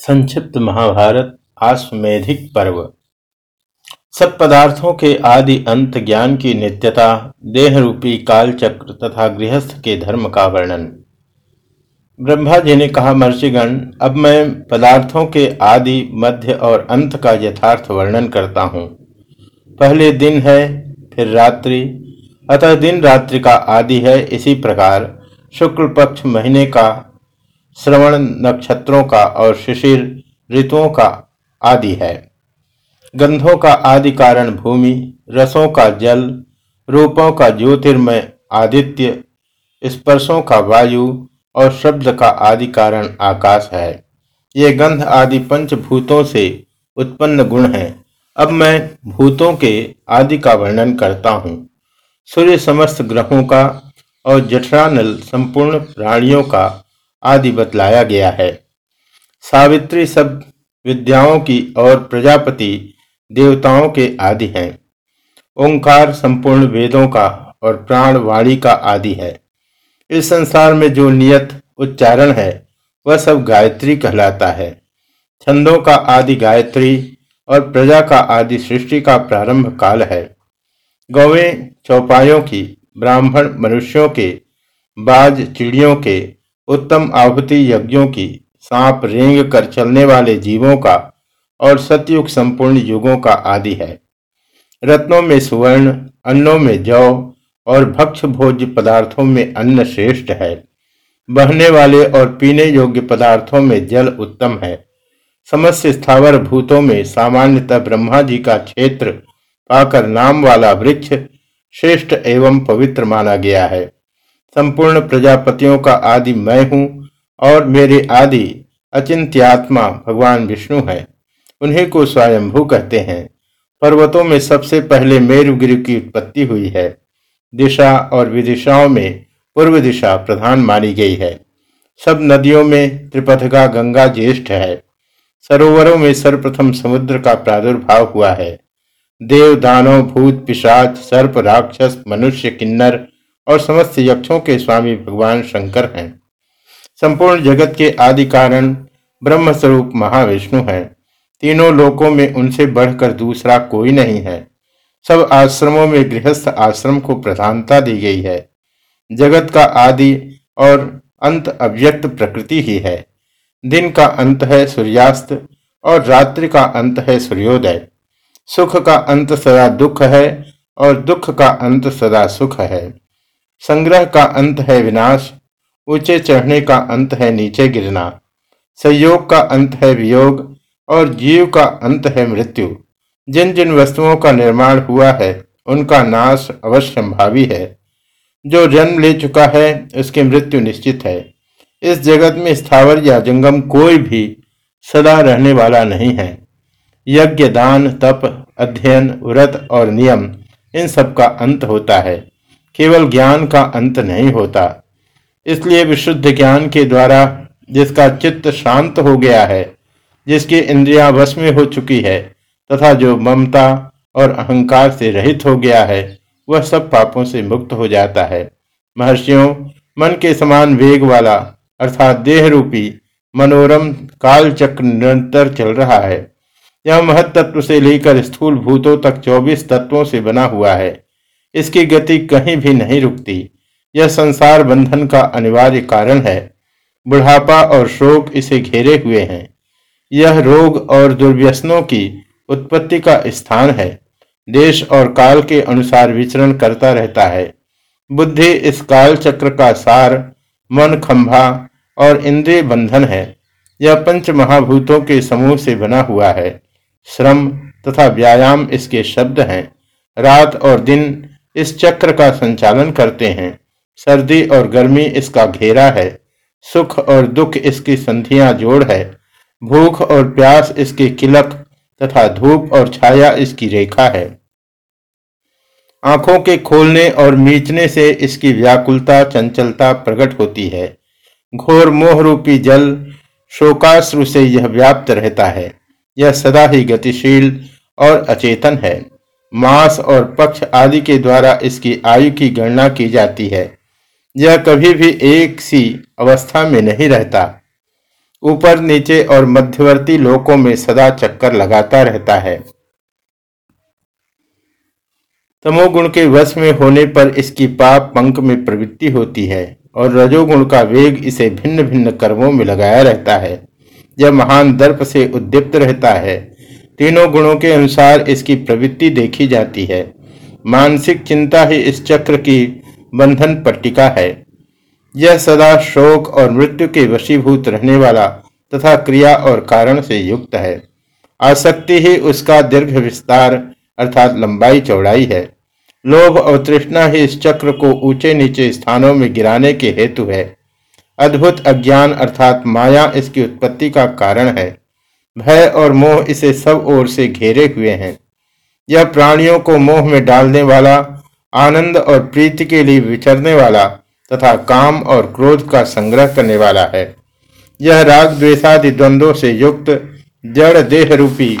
संक्षिप्त महाभारत आश्वेधिक पर्व। सब पदार्थों के आदि अंत ज्ञान की नित्यता देह रूपी कालचक्र तथा गृहस्थ के धर्म का वर्णन। ब्रह्मा जी ने कहा, महर्षिगण, अब मैं पदार्थों के आदि, मध्य और अंत का यथार्थ वर्णन करता हूँ। पहले दिन है, फिर रात्रि। अतः दिन रात्रि का आदि है, इसी प्रकार शुक्ल पक्ष महीने का श्रवण नक्षत्रों का और शिशिर ऋतुओं का आदि है। गंधों का आदि कारण भूमि, रसों का जल, रूपों का ज्योतिर्मय आदित्य, स्पर्शों का वायु और शब्द का आदि कारण आकाश है। ये गंध आदि पंचभूतों से उत्पन्न गुण है। अब मैं भूतों के आदि का वर्णन करता हूँ। सूर्य समस्त ग्रहों का और जठरानल संपूर्ण प्राणियों का आदि बतलाया गया है। सावित्री सब विद्याओं की और प्रजापति देवताओं के आदि हैं। ओंकार संपूर्ण वेदों का और प्राण वाणी का आदि है। इस संसार में जो नियत उच्चारण है, वह सब गायत्री कहलाता है। छंदों का आदि गायत्री और प्रजा का आदि सृष्टि का प्रारंभ काल है। गौवें, चौपायों की ब्राह्मण मनुष्यों के, बाज चिड़ियों के उत्तम आहुति यज्ञों की, सांप रेंग कर चलने वाले जीवों का और सतयुग संपूर्ण युगों का आदि है। रत्नों में सुवर्ण, अन्नों में जौ और भक्ष भोज्य पदार्थों में अन्न श्रेष्ठ है। बहने वाले और पीने योग्य पदार्थों में जल उत्तम है। समस्त स्थावर भूतों में सामान्यतः ब्रह्मा जी का क्षेत्र पाकर नाम वाला वृक्ष श्रेष्ठ एवं पवित्र माना गया है। संपूर्ण प्रजापतियों का आदि मैं हूँ और मेरे आदि अचिंत्यात्मा भगवान विष्णु है। उन्हीं को स्वयंभू कहते हैं। पर्वतों में सबसे पहले मेरुगिरि की उत्पत्ति हुई है। दिशा और विदिशाओं में पूर्व दिशा प्रधान मानी गई है। सब नदियों में त्रिपथगा गंगा ज्येष्ठ है। सरोवरों में सर्वप्रथम समुद्र का प्रादुर्भाव हुआ है। देव दानव भूत, पिशाच, सर्प, राक्षस, मनुष्य, किन्नर और समस्त यक्षों के स्वामी भगवान शंकर हैं। संपूर्ण जगत के आदि कारण ब्रह्म स्वरूप महाविष्णु हैं। तीनों लोकों में उनसे बढ़कर दूसरा कोई नहीं है। सब आश्रमों में गृहस्थ आश्रम को प्रधानता दी गई है। जगत का आदि और अंत अव्यक्त प्रकृति ही है। दिन का अंत है सूर्यास्त और रात्रि का अंत है सूर्योदय। सुख का अंत सदा दुख है और दुख का अंत सदा सुख है। संग्रह का अंत है विनाश, ऊँचे चढ़ने का अंत है नीचे गिरना। संयोग का अंत है वियोग, और जीव का अंत है मृत्यु। जिन जिन वस्तुओं का निर्माण हुआ है, उनका नाश अवश्य भावी है। जो जन्म ले चुका है, उसकी मृत्यु निश्चित है। इस जगत में स्थावर या जंगम कोई भी सदा रहने वाला नहीं है। यज्ञ, दान, तप, अध्ययन, व्रत और नियम, इन सब का अंत होता है। केवल ज्ञान का अंत नहीं होता। इसलिए विशुद्ध ज्ञान के द्वारा जिसका चित्त शांत हो गया है, जिसकी इंद्रिया वश में हो चुकी है, तथा जो ममता और अहंकार से रहित हो गया है, वह सब पापों से मुक्त हो जाता है। महर्षियों, मन के समान वेग वाला अर्थात देह रूपी मनोरम काल चक्र निरंतर चल रहा है। यह महत्त्व से लेकर स्थूल भूतों तक चौबीस तत्वों से बना हुआ है। इसकी गति कहीं भी नहीं रुकती। यह संसार बंधन का अनिवार्य कारण है। बुढ़ापा और शोक इसे घेरे हुए हैं। यह रोग और दुर्व्यसनों की उत्पत्ति का स्थान है। देश और काल के अनुसार विचरण करता रहता है। बुद्धि इस काल चक्र का सार, मन खंभा और इंद्रिय बंधन है। यह पंच महाभूतों के समूह से बना हुआ है। श्रम तथा व्यायाम इसके शब्द हैं। रात और दिन इस चक्र का संचालन करते हैं। सर्दी और गर्मी इसका घेरा है। सुख और दुख इसकी संधियाँ जोड़ है। भूख और प्यास इसकी किलक तथा धूप और छाया इसकी रेखा है। आँखों के खोलने और मीचने से इसकी व्याकुलता, चंचलता प्रकट होती है। घोर मोह रूपी जल शोकाश्रु से यह व्याप्त रहता है। यह सदा ही गतिशील और अचेतन है। मास और पक्ष आदि के द्वारा इसकी आयु की गणना की जाती है। यह कभी भी एक सी अवस्था में नहीं रहता। ऊपर, नीचे और मध्यवर्ती लोकों में सदा चक्कर लगाता रहता है। तमोगुण के वश में होने पर इसकी पाप पंख में प्रवृत्ति होती है और रजोगुण का वेग इसे भिन्न भिन्न कर्मों में लगाया रहता है। यह महान दर्प से उद्दीप्त रहता है। तीनों गुणों के अनुसार इसकी प्रवृत्ति देखी जाती है। मानसिक चिंता ही इस चक्र की बंधन पट्टिका है। यह सदा शोक और मृत्यु के वशीभूत रहने वाला तथा क्रिया और कारण से युक्त है। आसक्ति ही उसका दीर्घ विस्तार अर्थात लंबाई चौड़ाई है। लोभ और तृष्णा ही इस चक्र को ऊँचे नीचे स्थानों में गिराने के हेतु है। अद्भुत अज्ञान अर्थात माया इसकी उत्पत्ति का कारण है। भय और मोह इसे सब ओर से घेरे हुए हैं। यह प्राणियों को मोह में डालने वाला, आनंद और प्रीति के लिए विचरने वाला तथा काम और क्रोध का संग्रह करने वाला है। यह राग द्वेषादि द्वंद्वों से युक्त जड़ देह रूपी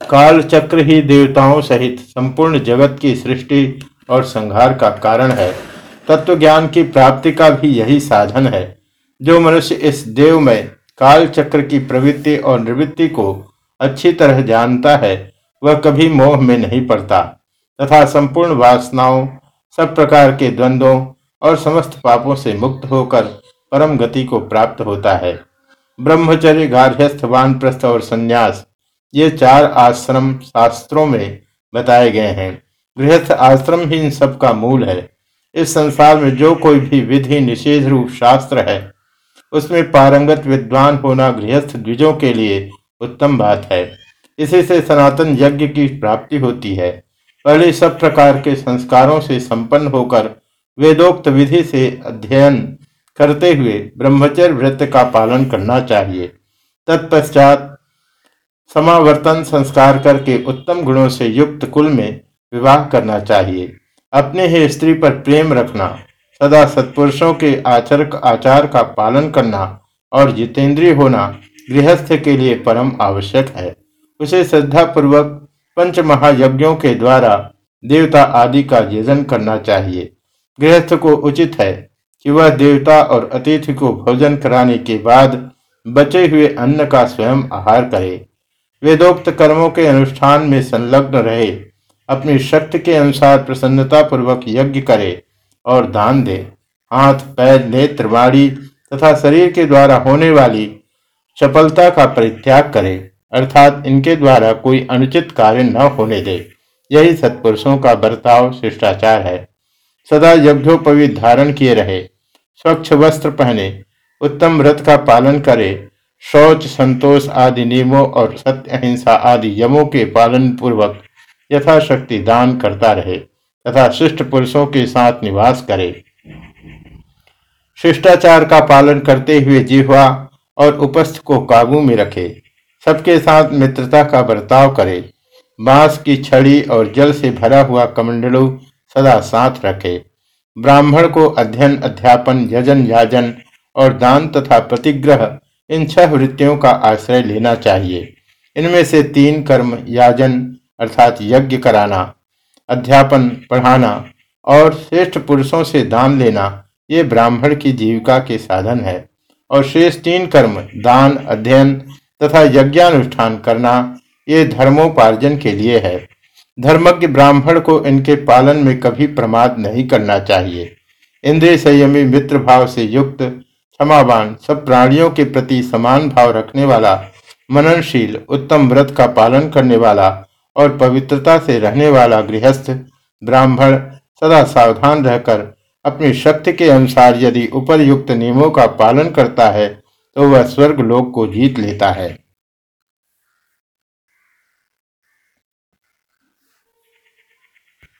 काल चक्र ही देवताओं सहित संपूर्ण जगत की सृष्टि और संहार का कारण है। तत्व ज्ञान की प्राप्ति का भी यही साधन है, जो मनुष्य इस देव में काल चक्र की प्रवृत्ति और निवृत्ति को अच्छी तरह जानता है, वह कभी मोह में नहीं पड़ता, तथा संपूर्ण वासनाओं, सब प्रकार के द्वंद्वों और समस्त पापों से मुक्त होकर परम गति को प्राप्त होता है। ब्रह्मचर्य, गार्हस्थ, वानप्रस्थ और संन्यास, ये चार आश्रम शास्त्रों में बताए गए हैं। गृहस्थ आश्रम ही इन सब का मूल है। इस संसार में जो कोई भी विधि, निषेध रूप शास्त्र है उसमें पारंगत विद्वान होना गृहस्थ द्विजों के लिए उत्तम बात है। इसी से सनातन यज्ञ की प्राप्ति होती है। पहले सब प्रकार के संस्कारों से संपन्न होकर वेदोक्त विधि से अध्ययन करते हुए ब्रह्मचर्य व्रत का पालन करना चाहिए। तत्पश्चात समावर्तन संस्कार करके उत्तम गुणों से युक्त कुल में विवाह करना चाहिए। अपने ही स्त्री पर प्रेम रखना। सदा सत्पुरुषों के आचर, आचार का पालन करना और जितेंद्रीय होना गृहस्थ के लिए परम आवश्यक है। उसे श्रद्धा पूर्वक पंच महायज्ञों के द्वारा देवता आदि का यजन करना चाहिए। गृहस्थ को उचित है कि वह देवता और अतिथि को भोजन कराने के बाद बचे हुए अन्न का स्वयं आहार करे। वेदोक्त कर्मों के अनुष्ठान में संलग्न रहे। अपनी शक्ति के अनुसार प्रसन्नता पूर्वक यज्ञ करे। और दान दे। हाथ, पैर, नेत्र, वाणी तथा शरीर के द्वारा होने वाली चपलता का परित्याग करे, अर्थात इनके द्वारा कोई अनुचित कार्य न होने दे। यही सत्पुरुषों का बर्ताव शिष्टाचार है। सदा यज्ञोपवीत धारण किए रहे। स्वच्छ वस्त्र पहने, उत्तम व्रत का पालन करे, शौच, संतोष आदि नियमों और सत्य अहिंसा आदि यमों के पालन पूर्वक यथाशक्ति दान करता रहे। तथा शिष्ट पुरुषों के साथ निवास करे। शिष्टाचार का पालन करते हुए जिह्वा और उपस्थ को काबू में रखे। सबके साथ मित्रता का बर्ताव करे। बाँस की छड़ी और जल से भरा हुआ कमंडलू सदा साथ रखे। ब्राह्मण को अध्ययन, अध्यापन, यजन, याजन और दान तथा प्रतिग्रह इन छह वृत्तियों का आश्रय लेना चाहिए। इनमें से तीन कर्म, याजन अर्थात यज्ञ कराना। अध्यापन पढ़ाना और श्रेष्ठ पुरुषों से दान लेना, ये ब्राह्मण की जीविका के साधन है। और शेष तीन कर्म, दान, अध्ययन तथा यज्ञानुष्ठान करना, ये धर्मोपार्जन के लिए है। धर्मज्ञ ब्राह्मण को इनके पालन में कभी प्रमाद नहीं करना चाहिए। इंद्रिय संयमी मित्र भाव से युक्त, क्षमावान, सब प्राणियों के प्रति समान भाव रखने वाला, मननशील, उत्तम व्रत का पालन करने वाला और पवित्रता से रहने वाला गृहस्थ ब्राह्मण सदा सावधान रहकर अपनी शक्ति के अनुसार यदि उपरयुक्त नियमों का पालन करता है तो वह स्वर्ग लोक को जीत लेता है।